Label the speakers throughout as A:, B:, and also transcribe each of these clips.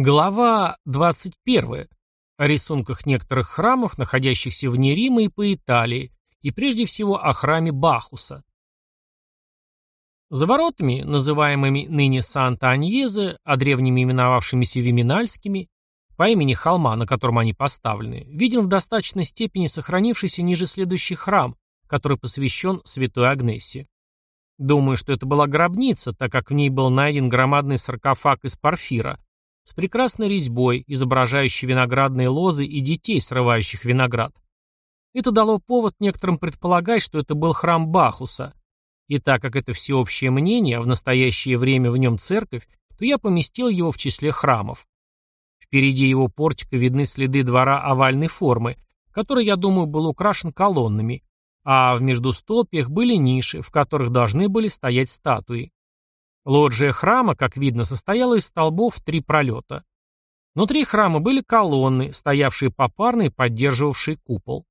A: Глава 21. О рисунках некоторых храмов, находящихся вне Рима и по Италии, и прежде всего о храме Бахуса. За воротами, называемыми ныне Санта-Аньезе, а древними именовавшимися Виминальскими, по имени холма, на котором они поставлены, виден в достаточной степени сохранившийся ниже следующий храм, который посвящен Святой Агнессе. Думаю, что это была гробница, так как в ней был найден громадный саркофаг из порфира, с прекрасной резьбой, изображающей виноградные лозы и детей, срывающих виноград. Это дало повод некоторым предполагать, что это был храм Бахуса. И так как это всеобщее мнение, а в настоящее время в нем церковь, то я поместил его в числе храмов. Впереди его портика видны следы двора овальной формы, который, я думаю, был украшен колоннами, а в междустопьях были ниши, в которых должны были стоять статуи. Лоджия храма, как видно, состояла из столбов в три пролета. Внутри храма были колонны, стоявшие попарно и поддерживавшие купол.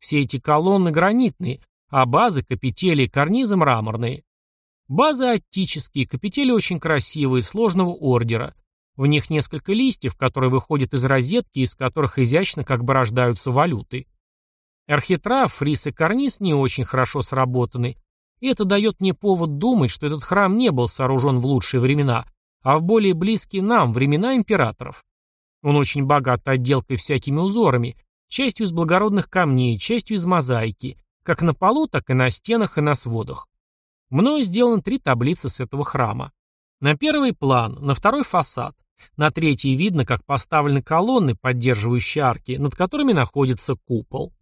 A: Все эти колонны гранитные, а базы, капители и карнизы мраморные. Базы аттические, капители очень красивые, сложного ордера. В них несколько листьев, которые выходят из розетки, из которых изящно как бы рождаются валюты. Архитрав, фриз и карниз не очень хорошо сработаны, и это дает мне повод думать, что этот храм не был сооружен в лучшие времена, а в более близкие нам времена императоров. Он очень богат отделкой всякими узорами, частью из благородных камней, частью из мозаики, как на полу, так и на стенах и на сводах. Мною сделаны три таблицы с этого храма. На первый план, на второй фасад, на третий видно, как поставлены колонны, поддерживающие арки, над которыми находится купол.